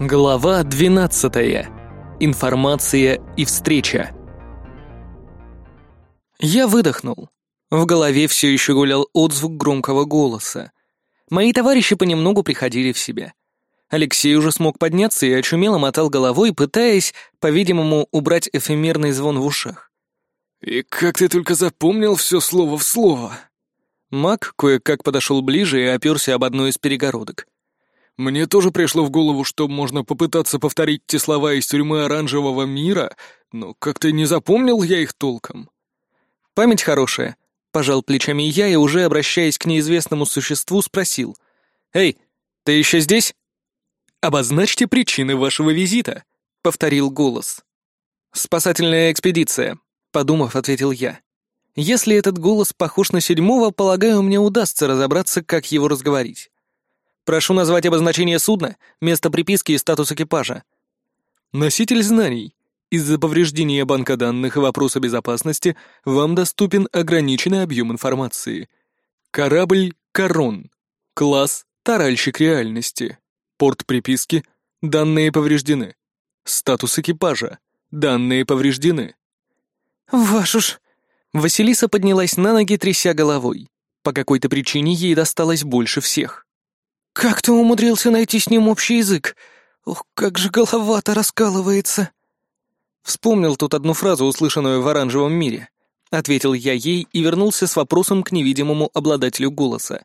Глава 12. Информация и встреча. Я выдохнул. В голове все еще гулял отзвук громкого голоса. Мои товарищи понемногу приходили в себя. Алексей уже смог подняться и очумело мотал головой, пытаясь, по-видимому, убрать эфемерный звон в ушах. «И как ты только запомнил все слово в слово?» Мак кое-как подошел ближе и оперся об одну из перегородок. Мне тоже пришло в голову, что можно попытаться повторить те слова из тюрьмы оранжевого мира, но как-то не запомнил я их толком. Память хорошая. Пожал плечами я и, уже обращаясь к неизвестному существу, спросил. «Эй, ты еще здесь?» «Обозначьте причины вашего визита», — повторил голос. «Спасательная экспедиция», — подумав, ответил я. «Если этот голос похож на седьмого, полагаю, мне удастся разобраться, как его разговорить. Прошу назвать обозначение судна, место приписки и статус экипажа. Носитель знаний. Из-за повреждения банка данных и вопроса безопасности вам доступен ограниченный объем информации. Корабль «Корон». Класс «Таральщик реальности». Порт приписки. Данные повреждены. Статус экипажа. Данные повреждены. Вашу ж... Василиса поднялась на ноги, тряся головой. По какой-то причине ей досталось больше всех. «Как ты умудрился найти с ним общий язык? Ох, как же голова-то раскалывается!» Вспомнил тут одну фразу, услышанную в оранжевом мире. Ответил я ей и вернулся с вопросом к невидимому обладателю голоса.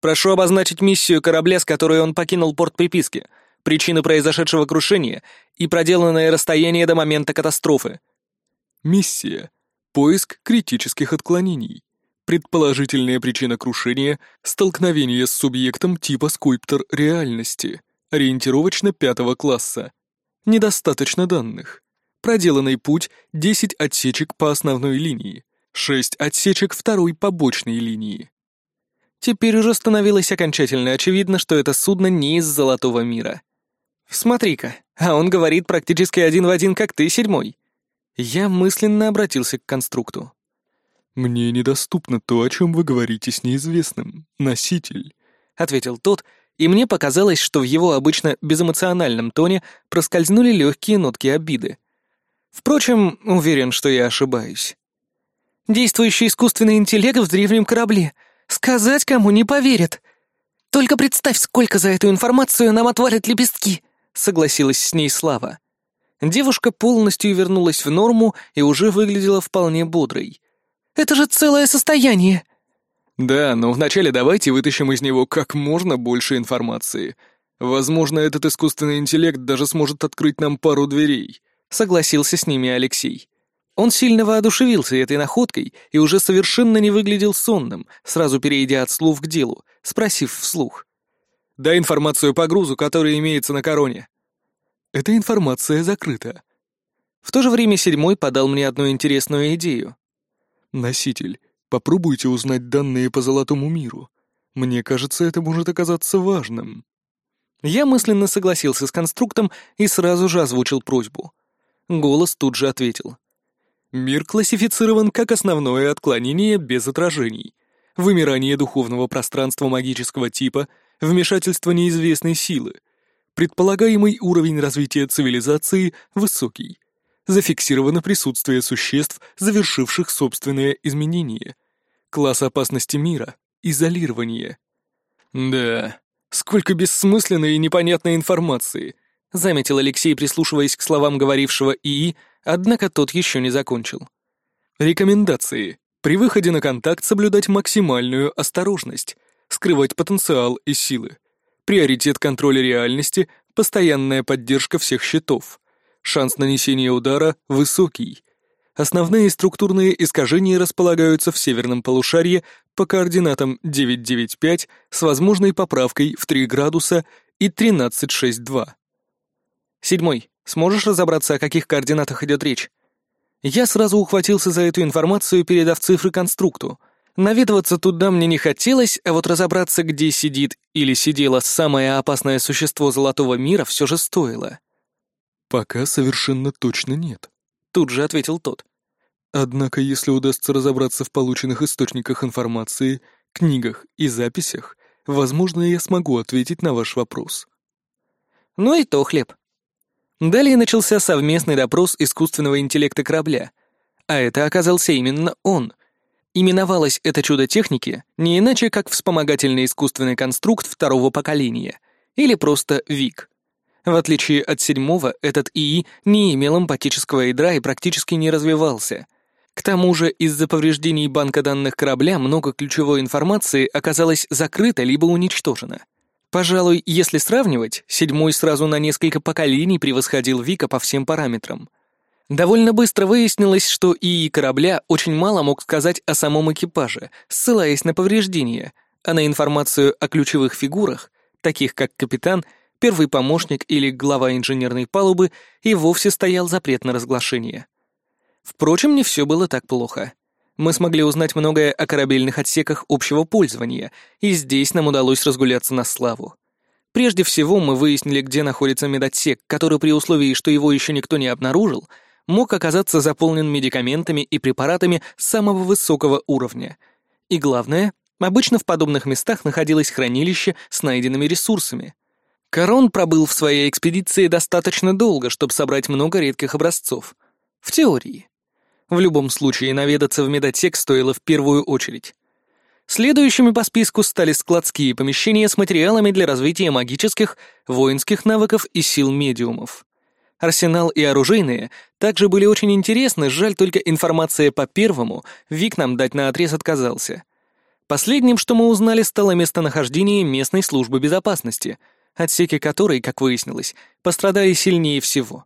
«Прошу обозначить миссию корабля, с которой он покинул порт приписки, причины произошедшего крушения и проделанное расстояние до момента катастрофы». «Миссия. Поиск критических отклонений. Предположительная причина крушения — столкновение с субъектом типа скульптор реальности, ориентировочно пятого класса. Недостаточно данных. Проделанный путь — 10 отсечек по основной линии, 6 отсечек второй побочной линии. Теперь уже становилось окончательно очевидно, что это судно не из Золотого мира. «Смотри-ка, а он говорит практически один в один, как ты, седьмой». Я мысленно обратился к конструкту. «Мне недоступно то, о чем вы говорите с неизвестным. Носитель», — ответил тот, и мне показалось, что в его обычно безэмоциональном тоне проскользнули легкие нотки обиды. Впрочем, уверен, что я ошибаюсь. «Действующий искусственный интеллект в древнем корабле. Сказать кому не поверят. Только представь, сколько за эту информацию нам отвалят лепестки», — согласилась с ней Слава. Девушка полностью вернулась в норму и уже выглядела вполне бодрой. Это же целое состояние!» «Да, но вначале давайте вытащим из него как можно больше информации. Возможно, этот искусственный интеллект даже сможет открыть нам пару дверей», — согласился с ними Алексей. Он сильно воодушевился этой находкой и уже совершенно не выглядел сонным, сразу перейдя от слов к делу, спросив вслух. «Дай информацию по грузу, который имеется на короне». «Эта информация закрыта». В то же время седьмой подал мне одну интересную идею. «Носитель, попробуйте узнать данные по Золотому миру. Мне кажется, это может оказаться важным». Я мысленно согласился с конструктом и сразу же озвучил просьбу. Голос тут же ответил. «Мир классифицирован как основное отклонение без отражений. Вымирание духовного пространства магического типа, вмешательство неизвестной силы. Предполагаемый уровень развития цивилизации высокий зафиксировано присутствие существ, завершивших собственное изменение. Класс опасности мира — изолирование. «Да, сколько бессмысленной и непонятной информации», — заметил Алексей, прислушиваясь к словам говорившего ИИ, однако тот еще не закончил. Рекомендации. При выходе на контакт соблюдать максимальную осторожность, скрывать потенциал и силы. Приоритет контроля реальности, постоянная поддержка всех счетов. Шанс нанесения удара высокий. Основные структурные искажения располагаются в северном полушарии по координатам 995 с возможной поправкой в 3 градуса и 1362. Седьмой. Сможешь разобраться, о каких координатах идет речь? Я сразу ухватился за эту информацию, передав цифры конструкту. Наведываться туда мне не хотелось, а вот разобраться, где сидит или сидело самое опасное существо Золотого мира, все же стоило. «Пока совершенно точно нет», — тут же ответил тот. «Однако, если удастся разобраться в полученных источниках информации, книгах и записях, возможно, я смогу ответить на ваш вопрос». Ну и то хлеб. Далее начался совместный допрос искусственного интеллекта корабля. А это оказался именно он. Именовалось это чудо техники не иначе, как вспомогательный искусственный конструкт второго поколения, или просто ВИК. В отличие от седьмого, этот ИИ не имел эмпатического ядра и практически не развивался. К тому же из-за повреждений банка данных корабля много ключевой информации оказалось закрыто либо уничтожено. Пожалуй, если сравнивать, седьмой сразу на несколько поколений превосходил Вика по всем параметрам. Довольно быстро выяснилось, что ИИ корабля очень мало мог сказать о самом экипаже, ссылаясь на повреждения, а на информацию о ключевых фигурах, таких как капитан, первый помощник или глава инженерной палубы, и вовсе стоял запрет на разглашение. Впрочем, не все было так плохо мы смогли узнать многое о корабельных отсеках общего пользования, и здесь нам удалось разгуляться на славу. Прежде всего мы выяснили, где находится медотсек, который при условии, что его еще никто не обнаружил, мог оказаться заполнен медикаментами и препаратами самого высокого уровня. И главное, обычно в подобных местах находилось хранилище с найденными ресурсами. Корон пробыл в своей экспедиции достаточно долго, чтобы собрать много редких образцов. В теории. В любом случае, наведаться в медотек стоило в первую очередь. Следующими по списку стали складские помещения с материалами для развития магических, воинских навыков и сил медиумов. Арсенал и оружейные также были очень интересны, жаль только информация по первому Вик нам дать на отрез отказался. Последним, что мы узнали, стало местонахождение местной службы безопасности, отсеки которой, как выяснилось, пострадали сильнее всего.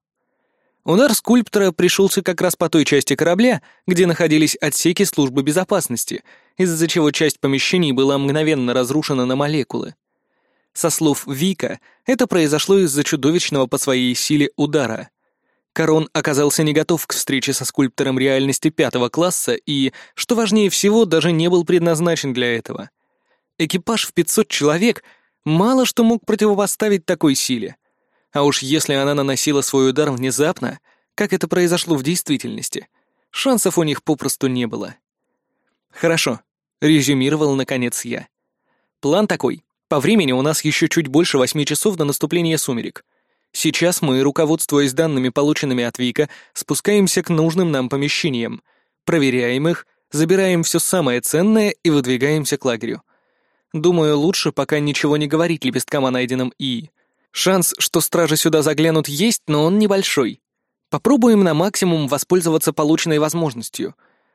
Удар скульптора пришелся как раз по той части корабля, где находились отсеки службы безопасности, из-за чего часть помещений была мгновенно разрушена на молекулы. Со слов Вика, это произошло из-за чудовищного по своей силе удара. Корон оказался не готов к встрече со скульптором реальности пятого класса и, что важнее всего, даже не был предназначен для этого. Экипаж в 500 человек мало что мог противопоставить такой силе. А уж если она наносила свой удар внезапно, как это произошло в действительности, шансов у них попросту не было. «Хорошо», — резюмировал наконец я. «План такой. По времени у нас еще чуть больше восьми часов до наступления сумерек. Сейчас мы, руководствуясь данными, полученными от Вика, спускаемся к нужным нам помещениям, проверяем их, забираем все самое ценное и выдвигаемся к лагерю. Думаю, лучше пока ничего не говорить лепесткам о найденном ИИ. Шанс, что стражи сюда заглянут, есть, но он небольшой. Попробуем на максимум воспользоваться полученной возможностью.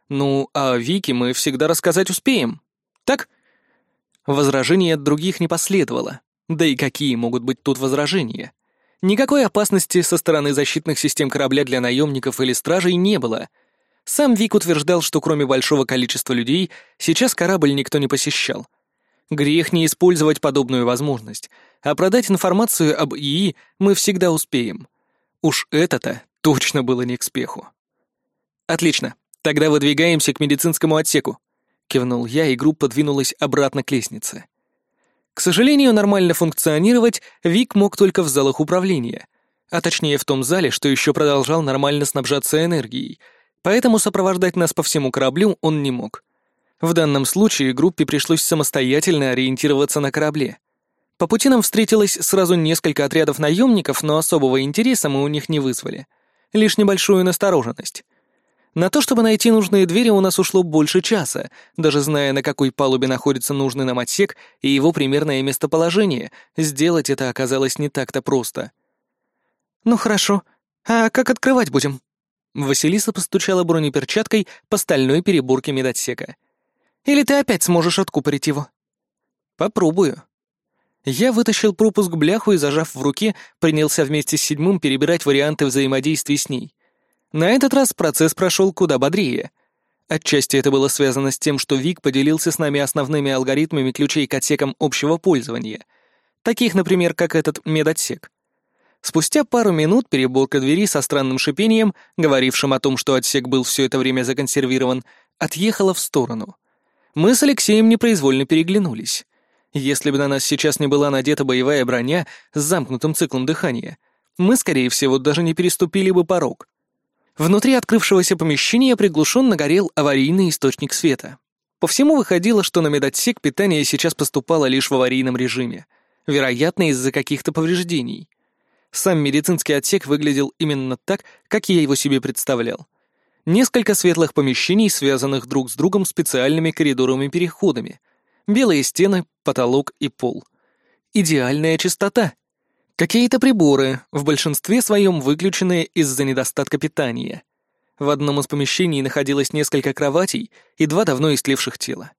Ну, а Вики мы всегда рассказать успеем. Так? Возражений от других не последовало. Да и какие могут быть тут возражения? Никакой опасности со стороны защитных систем корабля для наемников или стражей не было. Сам Вик утверждал, что кроме большого количества людей, сейчас корабль никто не посещал. Грех не использовать подобную возможность, а продать информацию об ИИ мы всегда успеем. Уж это-то точно было не к спеху. «Отлично, тогда выдвигаемся к медицинскому отсеку», — кивнул я, и группа двинулась обратно к лестнице. К сожалению, нормально функционировать Вик мог только в залах управления, а точнее в том зале, что еще продолжал нормально снабжаться энергией, поэтому сопровождать нас по всему кораблю он не мог. В данном случае группе пришлось самостоятельно ориентироваться на корабле. По пути нам встретилось сразу несколько отрядов наемников, но особого интереса мы у них не вызвали. Лишь небольшую настороженность. На то, чтобы найти нужные двери, у нас ушло больше часа, даже зная, на какой палубе находится нужный нам отсек и его примерное местоположение, сделать это оказалось не так-то просто. «Ну хорошо. А как открывать будем?» Василиса постучала бронеперчаткой по стальной переборке медотсека. «Или ты опять сможешь откупорить его?» «Попробую», я вытащил пропуск-бляху и, зажав в руке, принялся вместе с седьмым перебирать варианты взаимодействия с ней. На этот раз процесс прошел куда бодрее. Отчасти это было связано с тем, что Вик поделился с нами основными алгоритмами ключей к отсекам общего пользования, таких, например, как этот медотсек. Спустя пару минут переборка двери со странным шипением, говорившим о том, что отсек был все это время законсервирован, отъехала в сторону. Мы с Алексеем непроизвольно переглянулись. Если бы на нас сейчас не была надета боевая броня с замкнутым циклом дыхания, мы, скорее всего, даже не переступили бы порог. Внутри открывшегося помещения приглушенно горел аварийный источник света. По всему выходило, что на медотсек питание сейчас поступало лишь в аварийном режиме, вероятно, из-за каких-то повреждений. Сам медицинский отсек выглядел именно так, как я его себе представлял. Несколько светлых помещений, связанных друг с другом специальными коридорами-переходами. Белые стены, потолок и пол. Идеальная чистота. Какие-то приборы, в большинстве своем выключенные из-за недостатка питания. В одном из помещений находилось несколько кроватей и два давно истлевших тела.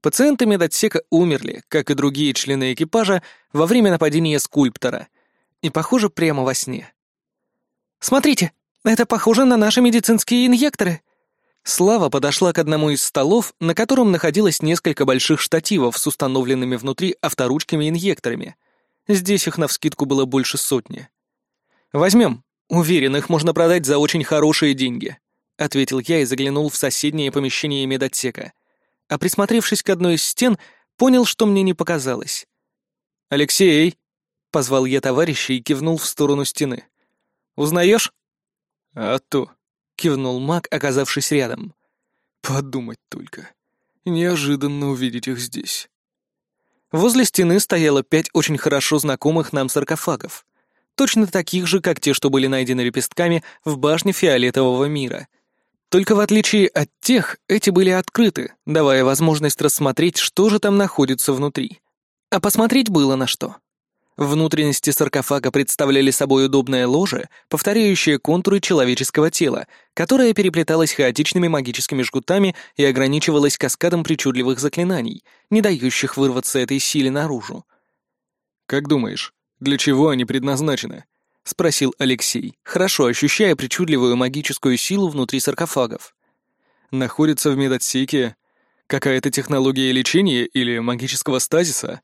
Пациенты медотсека умерли, как и другие члены экипажа, во время нападения скульптора. И, похоже, прямо во сне. «Смотрите, это похоже на наши медицинские инъекторы!» Слава подошла к одному из столов, на котором находилось несколько больших штативов с установленными внутри авторучками-инъекторами. Здесь их навскидку было больше сотни. «Возьмем. Уверен, их можно продать за очень хорошие деньги», — ответил я и заглянул в соседнее помещение медотсека а присмотревшись к одной из стен, понял, что мне не показалось. «Алексей!» — позвал я товарища и кивнул в сторону стены. «Узнаешь?» «А то!» — кивнул маг, оказавшись рядом. «Подумать только. Неожиданно увидеть их здесь». Возле стены стояло пять очень хорошо знакомых нам саркофагов. Точно таких же, как те, что были найдены лепестками в башне фиолетового мира — только в отличие от тех, эти были открыты, давая возможность рассмотреть, что же там находится внутри. А посмотреть было на что. Внутренности саркофага представляли собой удобное ложе, повторяющее контуры человеческого тела, которое переплеталось хаотичными магическими жгутами и ограничивалось каскадом причудливых заклинаний, не дающих вырваться этой силе наружу. «Как думаешь, для чего они предназначены?» — спросил Алексей, хорошо ощущая причудливую магическую силу внутри саркофагов. «Находится в медотсеке какая-то технология лечения или магического стазиса?»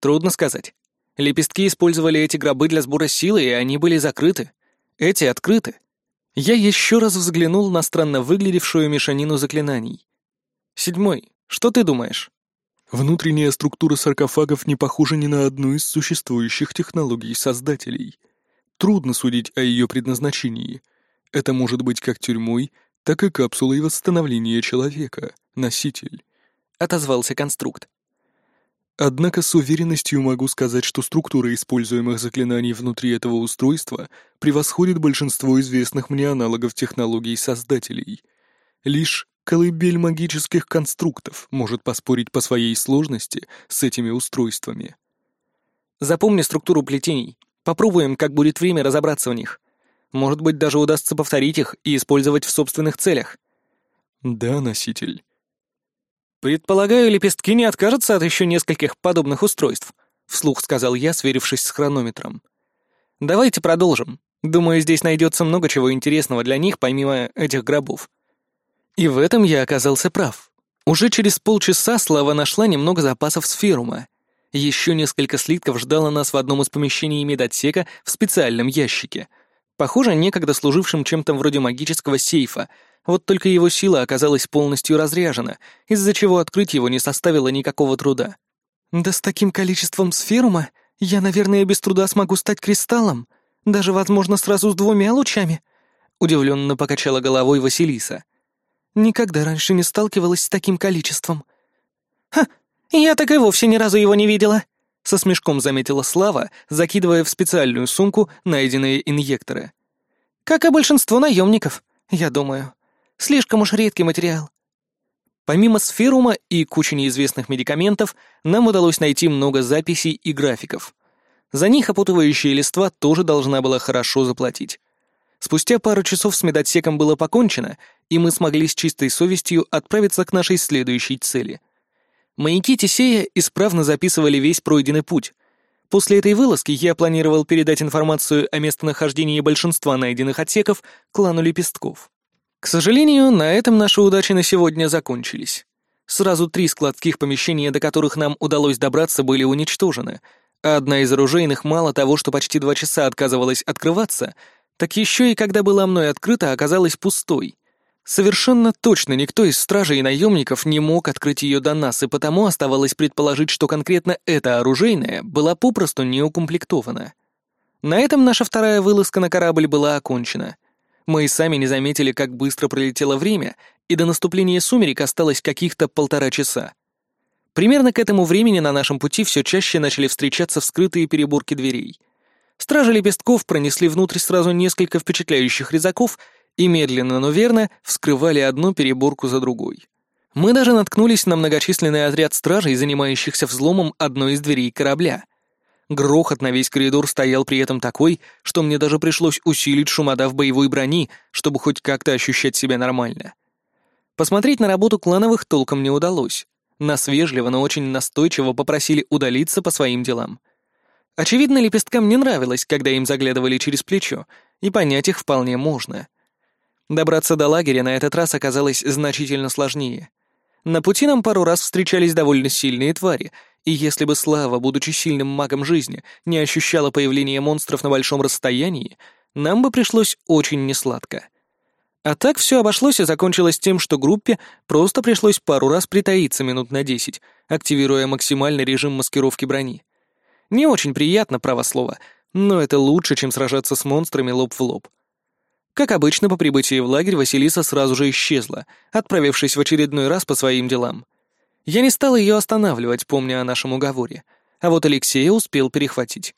«Трудно сказать. Лепестки использовали эти гробы для сбора силы, и они были закрыты. Эти открыты. Я еще раз взглянул на странно выглядевшую мешанину заклинаний. Седьмой, что ты думаешь?» Внутренняя структура саркофагов не похожа ни на одну из существующих технологий создателей. Трудно судить о ее предназначении. Это может быть как тюрьмой, так и капсулой восстановления человека, носитель. Отозвался конструкт. Однако с уверенностью могу сказать, что структура используемых заклинаний внутри этого устройства превосходит большинство известных мне аналогов технологий создателей. Лишь колыбель магических конструктов может поспорить по своей сложности с этими устройствами. Запомни структуру плетений. Попробуем, как будет время, разобраться в них. Может быть, даже удастся повторить их и использовать в собственных целях. Да, носитель. Предполагаю, лепестки не откажутся от еще нескольких подобных устройств, вслух сказал я, сверившись с хронометром. Давайте продолжим. Думаю, здесь найдется много чего интересного для них, помимо этих гробов. И в этом я оказался прав. Уже через полчаса Слава нашла немного запасов сферума. Еще несколько слитков ждало нас в одном из помещений медотсека в специальном ящике. Похоже, некогда служившим чем-то вроде магического сейфа, вот только его сила оказалась полностью разряжена, из-за чего открыть его не составило никакого труда. «Да с таким количеством сферума я, наверное, без труда смогу стать кристаллом, даже, возможно, сразу с двумя лучами», — удивленно покачала головой Василиса. Никогда раньше не сталкивалась с таким количеством. «Ха, я так и вовсе ни разу его не видела», — со смешком заметила Слава, закидывая в специальную сумку найденные инъекторы. «Как и большинство наемников, я думаю. Слишком уж редкий материал». Помимо сферума и кучи неизвестных медикаментов, нам удалось найти много записей и графиков. За них опутывающая листва тоже должна была хорошо заплатить. Спустя пару часов с медотсеком было покончено, и мы смогли с чистой совестью отправиться к нашей следующей цели. Маяки Тесея исправно записывали весь пройденный путь. После этой вылазки я планировал передать информацию о местонахождении большинства найденных отсеков клану Лепестков. К сожалению, на этом наши удачи на сегодня закончились. Сразу три складских помещения, до которых нам удалось добраться, были уничтожены, а одна из оружейных мало того, что почти два часа отказывалась открываться — так еще и когда была мной открыта, оказалась пустой. Совершенно точно никто из стражей и наемников не мог открыть ее до нас, и потому оставалось предположить, что конкретно эта оружейная была попросту не укомплектована. На этом наша вторая вылазка на корабль была окончена. Мы и сами не заметили, как быстро пролетело время, и до наступления сумерек осталось каких-то полтора часа. Примерно к этому времени на нашем пути все чаще начали встречаться вскрытые переборки дверей — Стражи лепестков пронесли внутрь сразу несколько впечатляющих резаков и медленно, но верно вскрывали одну переборку за другой. Мы даже наткнулись на многочисленный отряд стражей, занимающихся взломом одной из дверей корабля. Грохот на весь коридор стоял при этом такой, что мне даже пришлось усилить шумода в боевой брони, чтобы хоть как-то ощущать себя нормально. Посмотреть на работу клановых толком не удалось. Нас вежливо, но очень настойчиво попросили удалиться по своим делам. Очевидно, лепесткам не нравилось, когда им заглядывали через плечо, и понять их вполне можно. Добраться до лагеря на этот раз оказалось значительно сложнее. На пути нам пару раз встречались довольно сильные твари, и если бы Слава, будучи сильным магом жизни, не ощущала появление монстров на большом расстоянии, нам бы пришлось очень несладко. А так все обошлось и закончилось тем, что группе просто пришлось пару раз притаиться минут на десять, активируя максимальный режим маскировки брони. Не очень приятно, право слово, но это лучше, чем сражаться с монстрами лоб в лоб. Как обычно, по прибытии в лагерь Василиса сразу же исчезла, отправившись в очередной раз по своим делам. Я не стал ее останавливать, помня о нашем уговоре, а вот Алексея успел перехватить.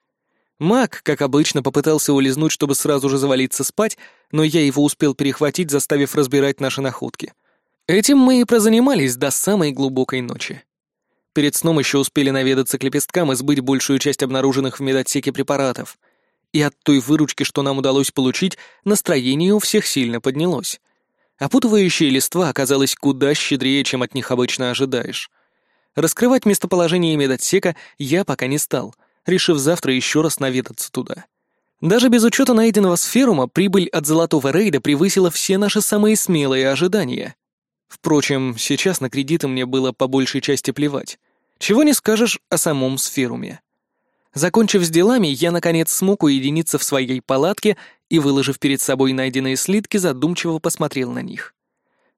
Маг, как обычно, попытался улизнуть, чтобы сразу же завалиться спать, но я его успел перехватить, заставив разбирать наши находки. Этим мы и прозанимались до самой глубокой ночи. Перед сном еще успели наведаться к лепесткам и сбыть большую часть обнаруженных в медотсеке препаратов. И от той выручки, что нам удалось получить, настроение у всех сильно поднялось. Опутывающее листва оказалось куда щедрее, чем от них обычно ожидаешь. Раскрывать местоположение медотсека я пока не стал — решив завтра еще раз наведаться туда. Даже без учета найденного сферума прибыль от золотого рейда превысила все наши самые смелые ожидания. Впрочем, сейчас на кредиты мне было по большей части плевать. Чего не скажешь о самом сферуме. Закончив с делами, я наконец смог уединиться в своей палатке и, выложив перед собой найденные слитки, задумчиво посмотрел на них.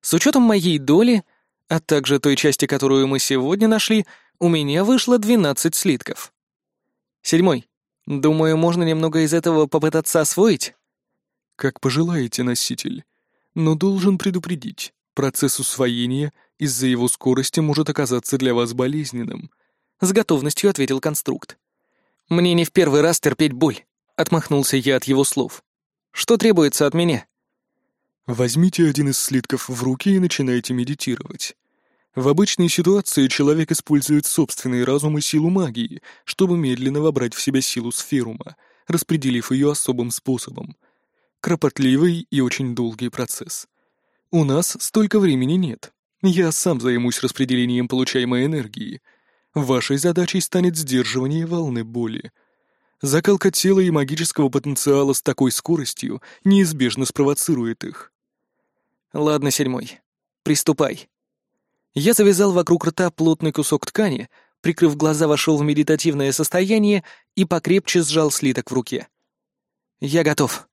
С учетом моей доли, а также той части, которую мы сегодня нашли, у меня вышло 12 слитков. Седьмой. Думаю, можно немного из этого попытаться освоить. Как пожелаете, носитель. Но должен предупредить, процесс усвоения из-за его скорости может оказаться для вас болезненным. С готовностью ответил конструкт. Мне не в первый раз терпеть боль. Отмахнулся я от его слов. Что требуется от меня? Возьмите один из слитков в руки и начинайте медитировать. В обычной ситуации человек использует собственный разум и силу магии, чтобы медленно вобрать в себя силу сферума, распределив ее особым способом. Кропотливый и очень долгий процесс. У нас столько времени нет. Я сам займусь распределением получаемой энергии. Вашей задачей станет сдерживание волны боли. Закалка тела и магического потенциала с такой скоростью неизбежно спровоцирует их. Ладно, седьмой. Приступай. Я завязал вокруг рта плотный кусок ткани, прикрыв глаза, вошел в медитативное состояние и покрепче сжал слиток в руке. «Я готов».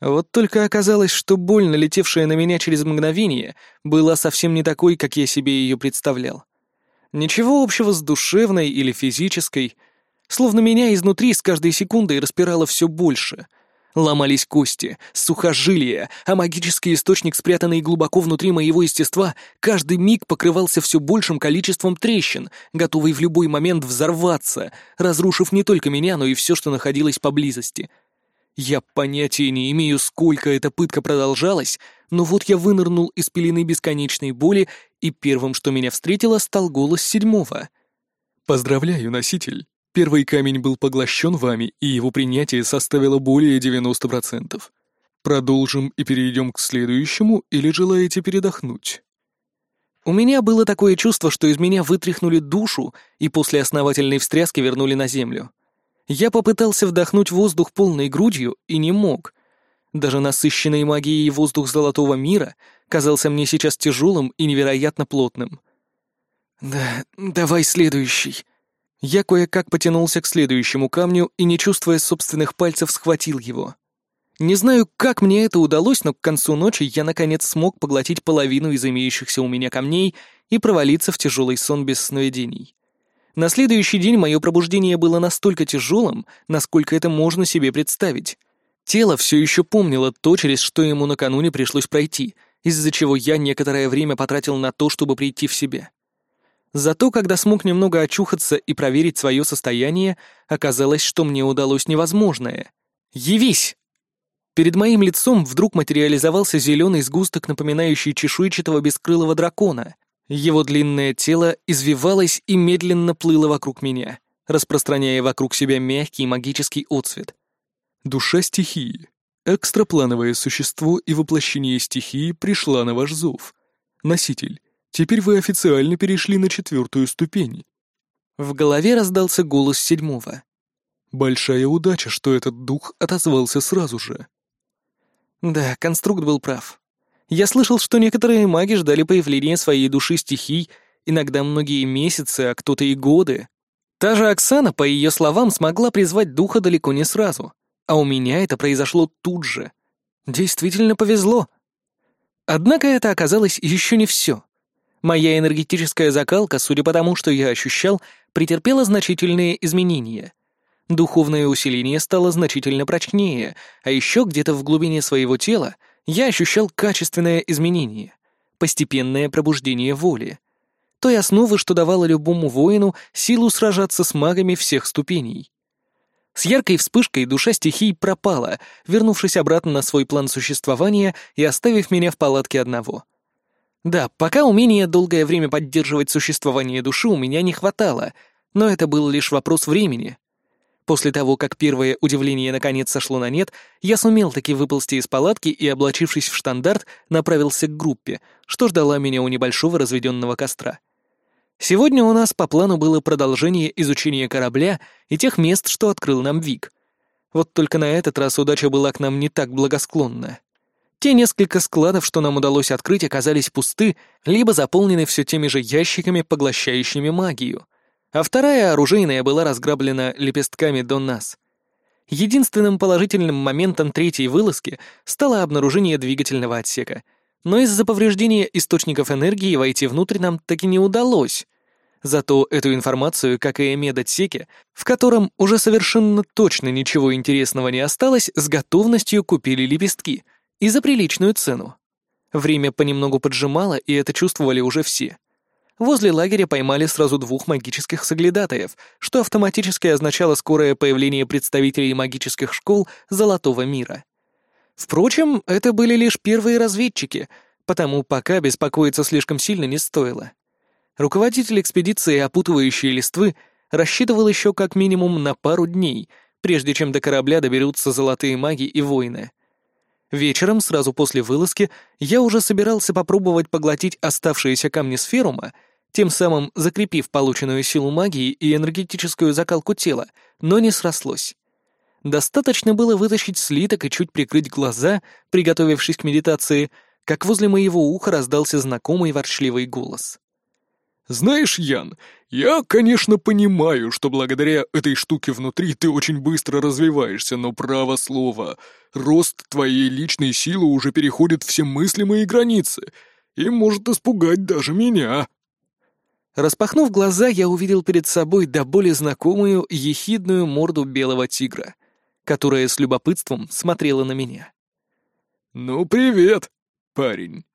Вот только оказалось, что боль, налетевшая на меня через мгновение, была совсем не такой, как я себе ее представлял. Ничего общего с душевной или физической, словно меня изнутри с каждой секундой распирало все больше — Ломались кости, сухожилия, а магический источник, спрятанный глубоко внутри моего естества, каждый миг покрывался все большим количеством трещин, готовый в любой момент взорваться, разрушив не только меня, но и все, что находилось поблизости. Я понятия не имею, сколько эта пытка продолжалась, но вот я вынырнул из пелены бесконечной боли, и первым, что меня встретило, стал голос седьмого. «Поздравляю, носитель!» Первый камень был поглощен вами, и его принятие составило более 90%. Продолжим и перейдем к следующему, или желаете передохнуть? У меня было такое чувство, что из меня вытряхнули душу и после основательной встряски вернули на землю. Я попытался вдохнуть воздух полной грудью и не мог. Даже насыщенный магией воздух золотого мира казался мне сейчас тяжелым и невероятно плотным. «Да, давай следующий», я кое-как потянулся к следующему камню и, не чувствуя собственных пальцев, схватил его. Не знаю, как мне это удалось, но к концу ночи я наконец смог поглотить половину из имеющихся у меня камней и провалиться в тяжелый сон без сновидений. На следующий день мое пробуждение было настолько тяжелым, насколько это можно себе представить. Тело все еще помнило то, через что ему накануне пришлось пройти, из-за чего я некоторое время потратил на то, чтобы прийти в себя. Зато, когда смог немного очухаться и проверить свое состояние, оказалось, что мне удалось невозможное. «Явись!» Перед моим лицом вдруг материализовался зеленый сгусток, напоминающий чешуйчатого бескрылого дракона. Его длинное тело извивалось и медленно плыло вокруг меня, распространяя вокруг себя мягкий магический отцвет. Душа стихии. Экстраплановое существо и воплощение стихии пришла на ваш зов. Носитель, теперь вы официально перешли на четвертую ступень. В голове раздался голос седьмого. Большая удача, что этот дух отозвался сразу же. Да, конструкт был прав. Я слышал, что некоторые маги ждали появления своей души стихий, иногда многие месяцы, а кто-то и годы. Та же Оксана, по ее словам, смогла призвать духа далеко не сразу, а у меня это произошло тут же. Действительно повезло. Однако это оказалось еще не все. Моя энергетическая закалка, судя по тому, что я ощущал, претерпела значительные изменения. Духовное усиление стало значительно прочнее, а еще где-то в глубине своего тела я ощущал качественное изменение, постепенное пробуждение воли, той основы, что давало любому воину силу сражаться с магами всех ступеней. С яркой вспышкой душа стихий пропала, вернувшись обратно на свой план существования и оставив меня в палатке одного. Да, пока умения долгое время поддерживать существование души у меня не хватало, но это был лишь вопрос времени. После того, как первое удивление наконец сошло на нет, я сумел таки выползти из палатки и, облачившись в штандарт, направился к группе, что ждала меня у небольшого разведенного костра. Сегодня у нас по плану было продолжение изучения корабля и тех мест, что открыл нам Вик. Вот только на этот раз удача была к нам не так благосклонна. Те несколько складов, что нам удалось открыть, оказались пусты, либо заполнены все теми же ящиками, поглощающими магию — а вторая оружейная была разграблена лепестками до нас. Единственным положительным моментом третьей вылазки стало обнаружение двигательного отсека, но из-за повреждения источников энергии войти внутрь нам таки не удалось. Зато эту информацию, как и медотсеке, в котором уже совершенно точно ничего интересного не осталось, с готовностью купили лепестки и за приличную цену. Время понемногу поджимало, и это чувствовали уже все. Возле лагеря поймали сразу двух магических соглядатаев, что автоматически означало скорое появление представителей магических школ Золотого мира. Впрочем, это были лишь первые разведчики, потому пока беспокоиться слишком сильно не стоило. Руководитель экспедиции, опутывающей листвы, рассчитывал еще как минимум на пару дней, прежде чем до корабля доберутся золотые маги и воины. Вечером, сразу после вылазки, я уже собирался попробовать поглотить оставшиеся камни сферума, тем самым закрепив полученную силу магии и энергетическую закалку тела, но не срослось. Достаточно было вытащить слиток и чуть прикрыть глаза, приготовившись к медитации, как возле моего уха раздался знакомый ворчливый голос. «Знаешь, Ян, я, конечно, понимаю, что благодаря этой штуке внутри ты очень быстро развиваешься, но право слово, рост твоей личной силы уже переходит все мыслимые границы и может испугать даже меня». Распахнув глаза, я увидел перед собой до боли знакомую ехидную морду белого тигра, которая с любопытством смотрела на меня. «Ну, привет, парень!»